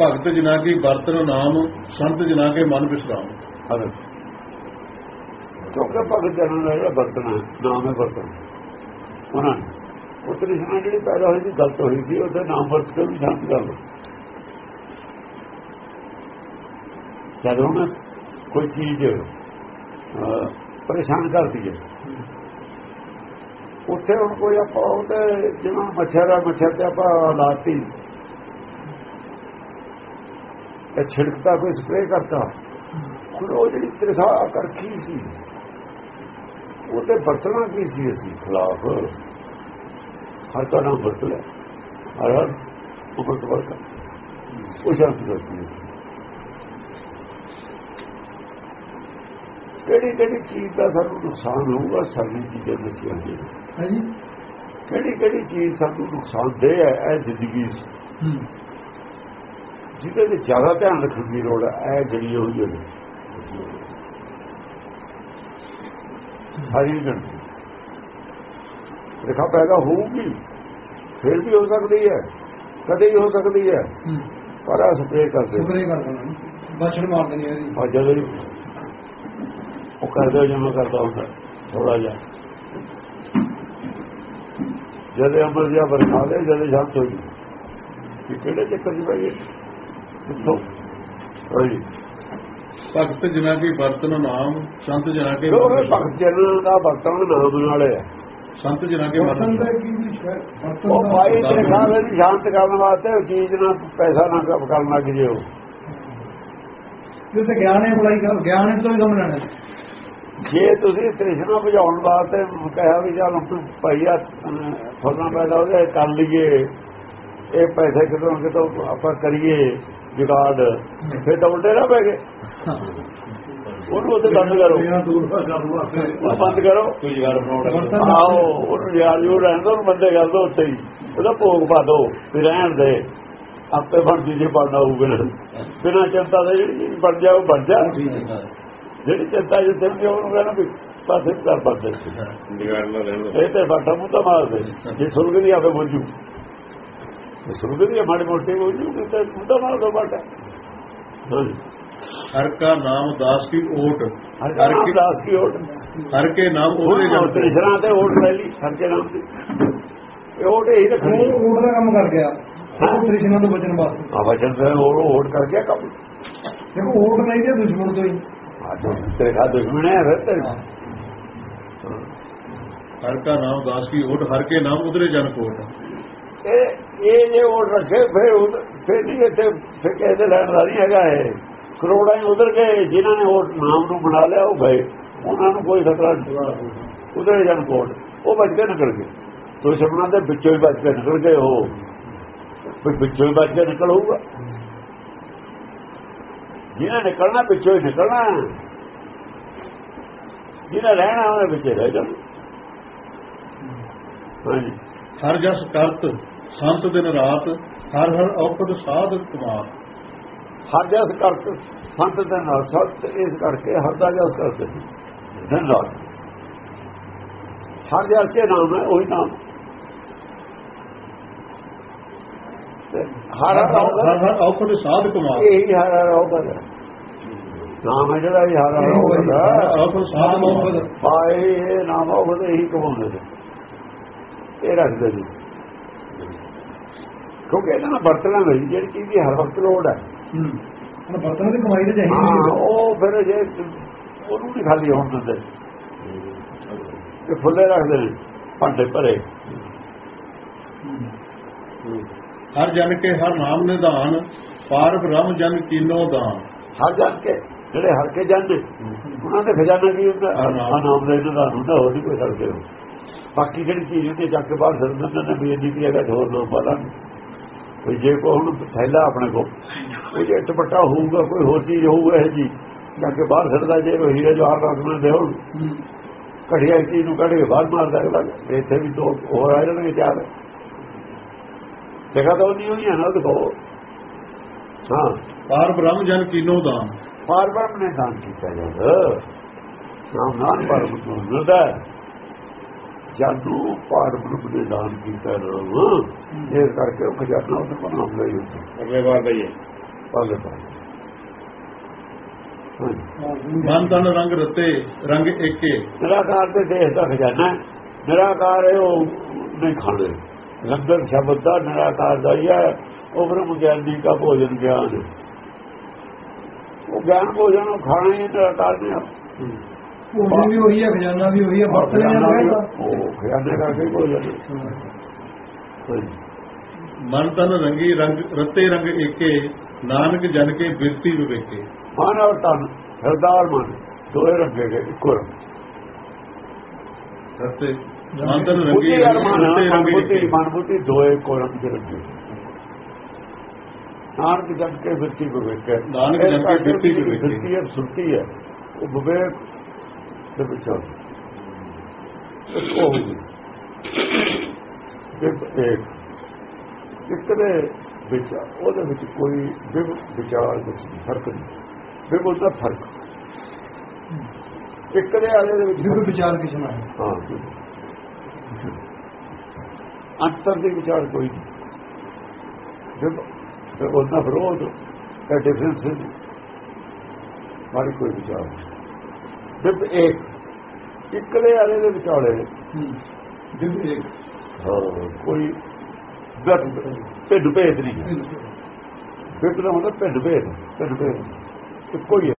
ਭਗਤ ਜਨਾ ਕੀ ਵਰਤਨ ਨਾਮ, ਸੰਤ ਜਨਾ ਕੇ ਮਨ ਵਿਸਰਾਮ। ਕਿਉਂਕਿ ਭਗਤ ਜਨਾਂ ਦਾ ਜਿਹੜਾ ਵਰਤਣਾ ਨਾਮ ਹੈ ਵਰਤਣਾ ਉਹਨਾਂ ਨੇ। ਉਹ ਤ੍ਰਿਸ਼ਨਾ ਜਿਹੜੀ ਪੈਦਾ ਹੋਈ ਸੀ, ਗਲਤ ਹੋਈ ਸੀ, ਉਹਦਾ ਨਾਮ ਵਰਤ ਕੇ ਵੀ ਸ਼ਾਂਤ ਕਰ ਲਓ। ਜਦੋਂ ਨਾ ਕੋਈ ਚੀਜ਼ ਪਰੇਸ਼ਾਨ ਕਰਦੀ ਹੈ, ਉੱਥੇ ਹੁਣ ਕੋਈ ਆਪਾਂ ਉਹ ਤੇ ਜਿਵੇਂ ਮੱਛਰ ਆ, ਮੱਛਰ ਤੇ ਆਪਾਂ ਲਾਤੀ। ਇਹ ਛਿੜਕਦਾ ਕੋਈ ਸਪਰੇਅ ਕਰਤਾ ਉਹ ਜਿਹੜੀ ਤ੍ਰਿਖਾ ਕਰਖੀ ਸੀ ਉਹ ਤੇ ਵਰਤਣਾ ਕੀ ਸੀ ਅਸੀਂ? ਖਿਲਾਫ। ਹਰ ਕਾ ਨਾਮ ਵਰਤ ਲਿਆ। ਹਰ ਹਰ ਉਪਰ ਵਰਤ। ਉਹ ਸ਼ਾਂਤ ਕਰਦੀ ਸੀ ਕਿਹੜੀ ਕਿਹੜੀ ਚੀਜ਼ ਦਾ ਸਾਨੂੰ ਨੁਕਸਾਨ ਹੋਊਗਾ? ਸਾਰੀ ਚੀਜ਼ਾਂ ਦੱਸੀਆਂ ਨੇ ਹਾਂਜੀ। ਕਿਹੜੀ ਕਿਹੜੀ ਚੀਜ਼ ਸਾਨੂੰ ਨੁਕਸਾਨ ਦੇ ਹੈ? ਇਹ ਜ਼ਿੰਦਗੀ ਜਿਹਦੇ ਤੇ ਜ਼ਿਆਦਾ ਧਿਆਨ ਰੱਖਣ ਦੀ ਲੋੜ ਹੈ ਇਹ ਜਿਹੜੀ ਹੋਈ ਹੈ ਸਾਰੀ ਗਣਤੀ ਰੇਖਾ ਪੈਦਾ ਹੋਊਗੀ ਫਿਰ ਵੀ ਹੋ ਸਕਦੀ ਹੈ ਕਦੇ ਹੀ ਹੋ ਸਕਦੀ ਹੈ ਪਰ ਆ ਸਪਰੇ ਕਰਦੇ ਸਪਰੇ ਕਰ ਦੇਣਾ ਬਛੜ ਮਾਰ ਇਹਦੀ ਆ ਜਦੋਂ ਹੀ ਉਹ ਕਰਦੇ ਜਿਵੇਂ ਕਰਦਾ ਹੁੰਦਾ ਥੋੜਾ ਜਿਹਾ। ਜਦੇ ਅਮਰ ਜਿਹਾ ਵਰਖਾ ਦੇ ਜਦੇ ਸ਼ਾਂਤ ਹੋ ਗਈ ਕਿ ਕਿਹੜੇ ਚੱਕਰ ਚ ਪੈ ਗਏ? ਕਿੱਥੋਂ? ਹਾਂਜੀ। ਭਗਤ ਜਨਾ ਕੀ ਵਰਤਨ ਨਾਮ ਸੰਤ ਜਨਾ ਕੇ। ਭਗਤ ਜਨਾਂ ਦਾ ਵਰਤਣ ਨਾਮ ਨਾਲੇ ਹੈ? ਸੰਤ ਜਨਾ ਕੇ ਮਨ ਬਰਤਨ ਦਾ। ਕੀ ਵੀ ਉਹ ਦਾ- ਭਾਈ ਤੇਰੇ ਖਾਵੇ ਦੀ ਸ਼ਾਂਤ ਕਰਨ ਵਾਸਤੇ ਉਹ ਚੀਜ਼ ਨਾਲ ਪੈਸਾ ਨਾ ਕਰਨ ਲੱਗ ਜਿਓ। ਇਹ ਤੇ ਗਿਆਨ ਹੈ ਬੁਲਾਈ ਗਿਆਨ ਹੈ ਤੋਂ ਵੀ ਕੰਮ ਲੈਣਾ ਜੇ ਤੁਸੀਂ ਤ੍ਰਿਸ਼ਨਾ ਬੁਝਾਉਣ ਵਾਸਤੇ ਕਹਿਆ ਵੀ ਚੱਲ ਹੁਣ ਭਾਈ ਆ ਫੁੱਲਾਂ ਪੈਦਾ ਹੋ ਗਏ ਕਰ ਲਈਏ। ਇਹ ਪੈਸੇ ਕਿਤੋਂ ਕਿਤੋਂ ਆਪਾਂ ਕਰੀਏ ਜੁਗਾੜ ਫਿਰ ਤਾਂ ਉਲਟੇ ਨਾ ਪੈ ਗਏ। ਉਹਨੂੰ ਉੱਥੇ ਬੰਦ ਕਰੋ। ਉਹ ਬੰਦ ਕਰੋ। ਕੋਈ ਜਗਾੜ ਬਣਾਉਣਾ ਆਓ ਉਹਨੂੰ ਯਾਰ ਜੋ ਰਹਿਣ ਦੋ ਉਹਨੂੰ ਬੰਦੇ ਕਰ ਦੋ ਉੱਥੇ ਹੀ। ਉਹਦਾ ਭੋਗ ਪਾ ਦੋ ਵੀ ਰਹਿਣ ਦੇ। ਆਪੇ ਬਣ ਜੀ ਜੇ ਬਣਨਾ ਹੋਊਗਾ ਬਿਨਾਂ ਚਿੰਤਾ ਦੇ ਜਿਹੜੀ ਚੀਜ਼ ਬਣ ਜਾ ਉਹ ਬਣ ਜਾ। ਜਿਹੜੀ ਚਿੰਤਾ ਜਿੱਥੇ ਵੀ ਉਹਨੂੰ ਕਹਿਣਾ ਵੀ ਪਾਸੇ ਕਰ ਬੰਦੇ। ਜਗਾੜ ਇਹ ਤੇ ਬਾਟਾ ਮੁੱਦਾ ਮਾਰਦੇ ਜੇ ਸੁਰਗ ਦੀ ਆਵੇ ਬੋਝੂ ਜੇ ਸੁਰਗ ਦੀ ਮਾੜੀ ਮੋਟੀ ਬੋਝੂ ਤੇ ਮੁੱਦਾ ਮਾਰ ਦੋ ਬਾਟਾ। ਹਰ ਕਾ ਨਾਮ ਦਾਸ ਕੀ ਓਟ। ਹਰ ਨਾਮ ਦਾਸ ਕੀ ਓਟ। ਹਰ ਕੇ ਨਾਮ ਉਹਦੇ ਉਹ ਜਨ ਤ੍ਰਿਸ਼ਨਾ ਤੇ ਓਟ ਲੈ ਲਈ ਹਰ ਕੇ ਨਾਮ ਦੀ ਇਹ ਓਟ ਹੀ ਰੱਖਣੀ। ਊਟ ਦਾ ਕੰਮ ਕਰ ਗਿਆ। ਉਹ ਤ੍ਰਿਸ਼ਨਾ ਤੋਂ ਬਚਣ ਵਾਸਤੇ। ਆ ਵਚਨ ਤੇ ਓਟ ਕਰ ਗਿਆ ਕੰਮ। ਦੇਖੋ ਊਟ ਨਹੀਂ ਤੇ ਦੁਸ਼ਮਣ ਤੋਂ ਹੀ। ਆ ਜੋ ਤੇਰੇ ਖਾ ਦੁਸ਼ਮਣ ਹੈ ਫਿਰ ਤੇ ਹਰ ਕਾ ਨਾਮ ਦਾਸ ਕੀ ਓਟ ਹਰ ਕੇ ਨਾਮ ਉਧਰੇ ਜਨ ਕੋਟ। ਇਹ ਇਹ ਜੇ ਓਟ ਰੱਖੇ, ਫਿਰ ਫਿਰ ਨਹੀਂ ਇੱਥੇ, ਫਿਰ ਕਿਸੇ ਲੈਣ ਦਾ ਨਹੀਂ ਹੈਗਾ ਇਹ। ਕਰੋੜਾਂ ਹੀ ਉਧਰ ਗਏ, ਜਿਨ੍ਹਾਂ ਨੇ ਉਹ ਨਾਮ ਨੂੰ ਬਣਾ ਲਿਆ, ਉਹ ਗਏ। ਉਹਨਾਂ ਨੂੰ ਕੋਈ ਖਤਰਾ ਨਹੀਂ। ਉਧਰ ਜਨ ਕੋਟ ਉਹ ਬਚ ਕੇ ਨਿਕਲ ਗਏ। ਦੁਸ਼ਮਣਾਂ ਦੇ ਵਿੱਚੋਂ ਹੀ ਬਚ ਕੇ ਨਿਕਲ ਗਏ ਉਹ। ਫਿਰ ਵਿੱਚੋਂ ਹੀ ਬਚ ਕੇ ਨਿਕਲ ਹੋਊਗਾ। ਜਿਹਨੇ ਨਿਕਲਣਾ, ਵਿੱਚੋਂ ਹੀ ਨਿਕਲਣਾ। ਜਿਹਨੇ ਰਹਿਣਾ ਉਹਨੇ ਵਿੱਚੇ ਰਹਿ ਜਾਣਾ। ਹਾਂਜੀ। ਹਰ ਜਸ ਕਰਤ। ਸੰਤ ਦਿਨ ਰਾਤ ਹਰ ਹਰ ਔਕੜ ਸਾਧ ਕੁਮਾਰ। ਹਰ ਜਸ ਕਰਤ ਸੰਤ ਦੇ ਨਾਲ ਸਤ ਇਸ ਕਰਕੇ ਹਰ ਦਾ ਜਸ ਕਰਦੇ ਦਿਨ ਰਾਤ। ਹਰ ਜਸ ਕੇ ਨਾਮ ਹੈ ਉਹੀ ਨਾਮ। ਹਰ ਹਰ ਔਕੜ ਸਾਧ ਕੁਮਾਰ। ਇਹੀ ਹਰ ਹਰ ਆਉਂਦਾ ਹੈ। ਨਾਮ ਹੈ ਜਿਹੜਾ ਇਹ ਹਰ ਹਰ ਆਉਂਦਾ ਔਕੜ ਸਾਧ ਕੁਮਾਰ। ਪਾਏ ਇਹ ਨਾਮ ਉਹਦੇ ਹੀ ਕਮਾਉਂਦੇ ਨੇ। ਇਹ ਰੱਖਦੇ ਨੇ। ਕਿਉਂਕਿ ਇਹਨਾਂ ਨਾਲ ਵਰਤਣਾ ਨਹੀਂ ਜਿਹੜੀ ਚੀਜ਼ ਦੀ ਹਰ ਵਕਤ ਲੋੜ ਹੈ। ਹੂੰ। ਬਰਤਨ ਦੀ ਕਮਾਈ ਤੇ ਹਾਂ ਚਾਹੀਦੀ ਉਹ ਫਿਰ ਜੇ ਉਹਨੂੰ ਨਹੀਂ ਖਾਲੀ ਹੋਣ ਦਿੰਦੇ। ਤੇ ਫੁੱਲੇ ਰੱਖਦੇ ਨੇ ਭਾਂਡੇ ਭਰੇ। ਹਰ ਜਨ ਕੇ ਹਰ ਨਾਮ ਨਿਧਾਨ ਪਾਰ ਬ੍ਰਹਮ ਜਨ ਕੀਨੋ ਦਾਨ। ਹਰ ਜਨ ਕੇ ਜਿਹੜੇ ਹਰ ਕੇ ਜਾਂਦੇ ਉਹਨਾਂ ਦੇ ਖਜ਼ਾਨਾ ਕੀ ਹੁੰਦਾ? ਨਾਮ। ਦਾ ਦਾ ਹੁੰਦਾ ਹੋਰ ਕੋਈ ਸਕਦੇ ਹੋ ਬਾਕੀ ਜਿਹੜੀ ਚੀਜ਼ ਹੁੰਦੀ ਚੱਕ ਕੇ ਬਾਹਰ ਸਿਰ ਦਿੰਦੇ ਨੇ ਵੀ ਇੰਨੀ ਕੀ ਹੈਗਾ ਹੋਰ ਨਾ ਪਤਾ ਕੋਈ ਜੇ ਕੋ ਹੁਣ ਥੈਲਾ ਆਪਣੇ ਕੋ ਉਹ ਜੇ ਟਪਟਾ ਹੋਊਗਾ ਕੋਈ ਹੋਰ ਚੀਜ਼ ਹੋਊਗਾ ਇਹ ਜੀ ਚੱਕ ਕੇ ਬਾਹਰ ਸਿਰਦਾ ਜੇ ਉਹ ਹੀਰੇ ਜਵਾਹਰ ਰੱਖਣਾ ਦੇ ਹੁਣ। ਹੂੰ। ਘੜੀਆ ਚੀਜ਼ ਨੂੰ ਕੱਢ ਕੇ ਬਾਹਰ ਮਾਰਦਾ ਤੇ ਇੱਥੇ ਵੀ ਦੋ ਹੋਰ ਆ ਜਾਣਗੇ ਚਾਰ। ਜਗ੍ਹਾ ਤਾਂ ਨਹੀਂ ਹੋਈ ਹੈ ਨਾ ਦੇਖੋ ਹਾਂ। ਪਾਰ ਬ੍ਰਹਮ ਜਨ ਕੀਨੋ ਦਾਨ। ਫਾਰਵਰਡ ਨੇ ਦਾਨ ਕੀਤਾ ਜਾਂਦਾ। ਨਾਮ ਨਾਮ ਪਰ ਮਿਲਦਾ। ਹੈ। ਜਾਦੂ ਪਾਰ ਬ੍ਰਹਮ ਨੇ ਦਾਨ ਕੀਤਾ ਨਾਮ ਇਸ ਕਰਕੇ ਉਹ ਖਜ਼ਾਨਾ ਉਸ ਕੋਲ ਨਾਮ ਲਈ ਹੁੰਦਾ ਅਗਲੇ ਵਾਰ ਦਾ ਹੀ ਹੈ। ਪਾਲੇ ਮਨ ਤਨ ਰੰਗ ਰਤੇ ਰੰਗ ਏਕੇ। ਨਿਰਾਕਾਰ ਦੇ ਦੇਸ਼ ਦਾ ਖਜ਼ਾਨਾ ਹੈ। ਨਿਰਾਕਾਰ ਹੈ ਉਹ ਨਹੀਂ ਖਾਣੇ ਲੰਗਰ ਸ਼ਬਦ ਦਾ ਨਿਰਾਕਾਰ ਦਾ ਹੀ ਹੈ। ਉਹ ਬ੍ਰਹਮ ਗਿਆਨੀ ਦਾ ਭੋਜਨ ਗਿਆਨ ਹੈ। ਉਹ ਗਿਆਨ ਭੋਜਨ ਖਾਣਾ ਹੀ ਨਿਰਾਕਾਰ ਨੇ। ਭੋਜਨ ਵੀ ਉਹੀ ਹੈ ਖਜ਼ਾਨਾ ਵੀ ਉਹੀ ਹੈ ਵਰਤਣੇ ਖਜ਼ਾਨਾ ਨਾਲ ਵੀ ਕਹਿੰਦਾ ਉਹ ਖਜ਼ਾਨੇ ਕਰਕੇ ਭੋਜਨ ਹੈ। ਮਨ ਤਨ ਰੰਗੀ ਰੰਗ ਰਤੇ ਰੰਗ ਏਕੇ ਨਾਨਕ ਜਨ ਕੇ ਬਿਰਤੀ ਵਿਵੇਕੇ। ਮਨ ਔਰ ਤਨ ਸਰਦਾਰ ਮਨ ਦੋਏ ਰੱਖੇ ਗਏ ਇੱਕੋ ਰੰਗ। ਰਤੇ ਮਨ ਤਨ ਰੰਗੀ ਰਤੇ ਰੰਗ ਬੁੱਧੀ ਏਕੇ। ਮਨ ਬੁੱਧੀ ਦੋਏ ਇੱਕੋ ਰੰਗ ਦੇ ਰੱਖੇ ਨਾਨਕ ਜਨ ਕੇ ਬਿਰਤੀ ਵਿਵੇਕ। ਨਾਨਕ ਜਨ ਕੇ ਬਿਰਤੀ ਵਿਵੇਕ। ਹੈ। ਬਿਰਤੀ ਹੈ ਸੁਰਤੀ ਹੈ। ਉਹ ਵਿਵੇਕ ਆ। ਇੱਕ ਉਹ ਇੱਕ ਦੇ ਵਿੱਚ ਉਹਦੇ ਵਿੱਚ ਕੋਈ ਵਿਵ ਵਿਚਾਰ ਵਿੱਚ ਫ਼ਰਕ ਨਹੀਂ। ਵਿਵ ਉਹਦਾ ਫ਼ਰਕ। ਇੱਕ ਦੇ ਆਲੇ ਦੇ ਵਿੱਚ ਵੀ ਕੋਈ ਫ਼ਰਕ? ਵਿਚਾਰ ਕਿਸ ਨਾਲ? ਹੈ ਅੰਤਰ ਦੇ ਵਿਚਾਰ ਕੋਈ ਨਹੀਂ। ਤੇ ਉਹਦਾ ਵਿਰੋਧ ਦਾ ਡਿਫਰੈਂਸ ਹੈ। ਮਾਰੀ ਕੋਈ ਵਿਚਾਰ ਜਦ ਇੱਕ। ਇੱਕ ਦੇ ਆਲੇ ਦੇ ਵਿਚਾਲੇ। ਦਿਲ ਏਕ ਹਾਂ ਕੋਈ ਦਸ ਢਿੱਡ ਭੇਦ ਨਹੀਂ ਹੈ। ਵਿਪਨ ਹੁੰਦਾ ਢਿੱਡ ਭੇਦ ਢਿੱਡ ਭੇਦ। ਇੱਕੋ ਹੈ